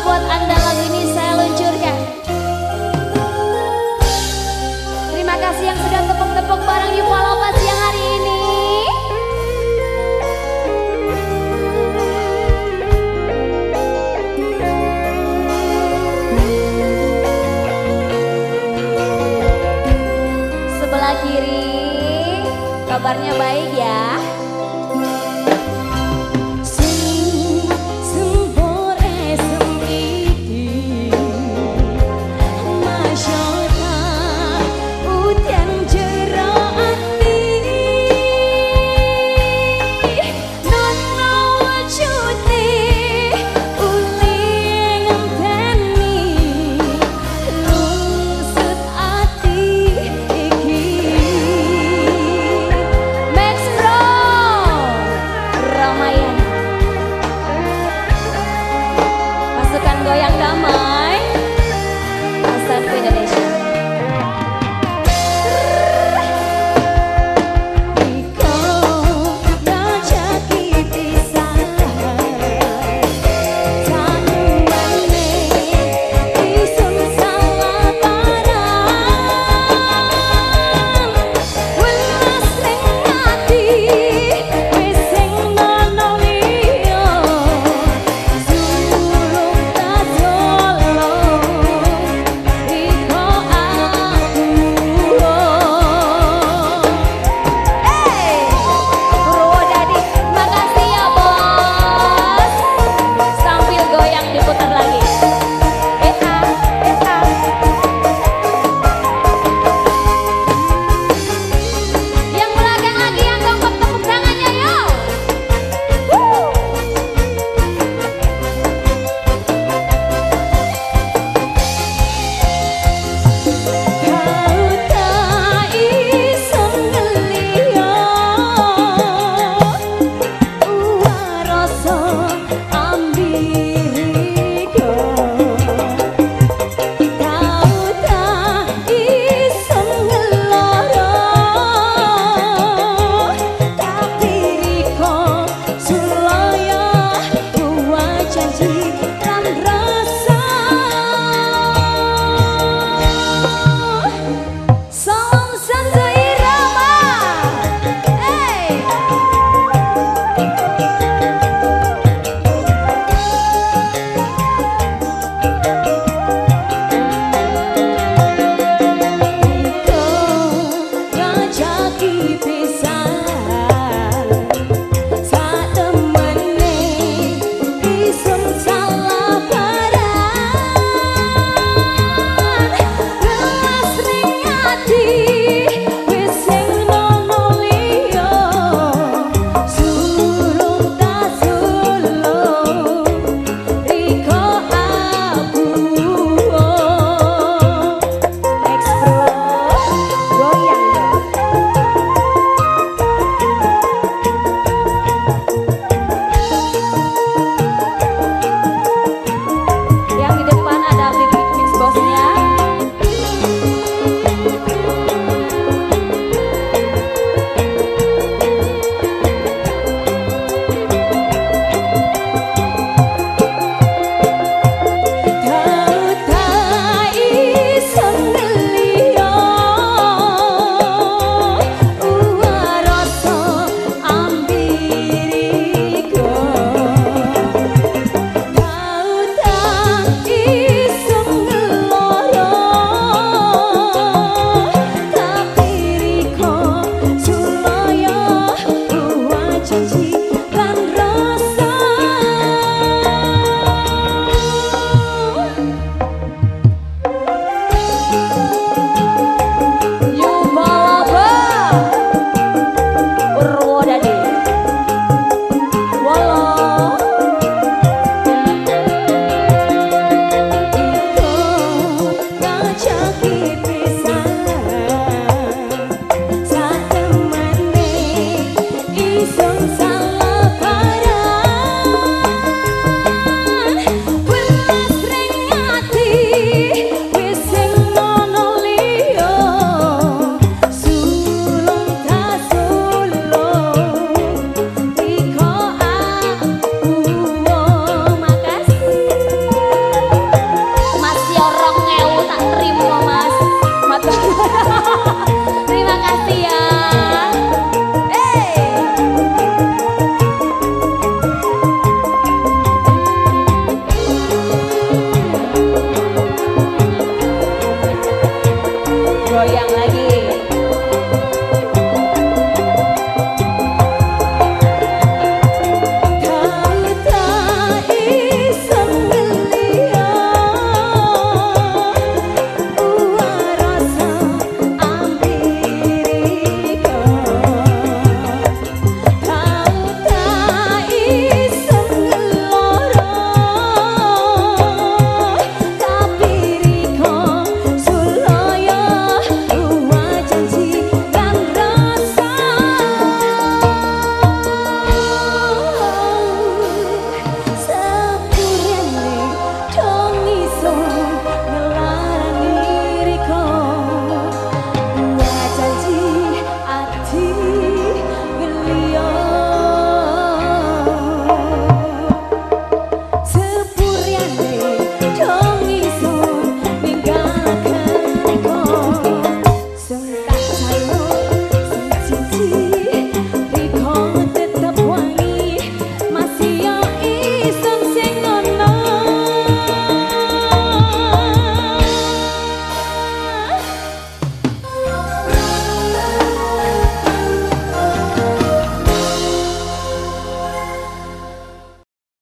buat anda lagu ini saya luncurkan. Terima kasih yang sudah tepuk-tepuk bareng di Palopas siang hari ini. Sebelah kiri kabarnya baik ya. goyang-goyang damai.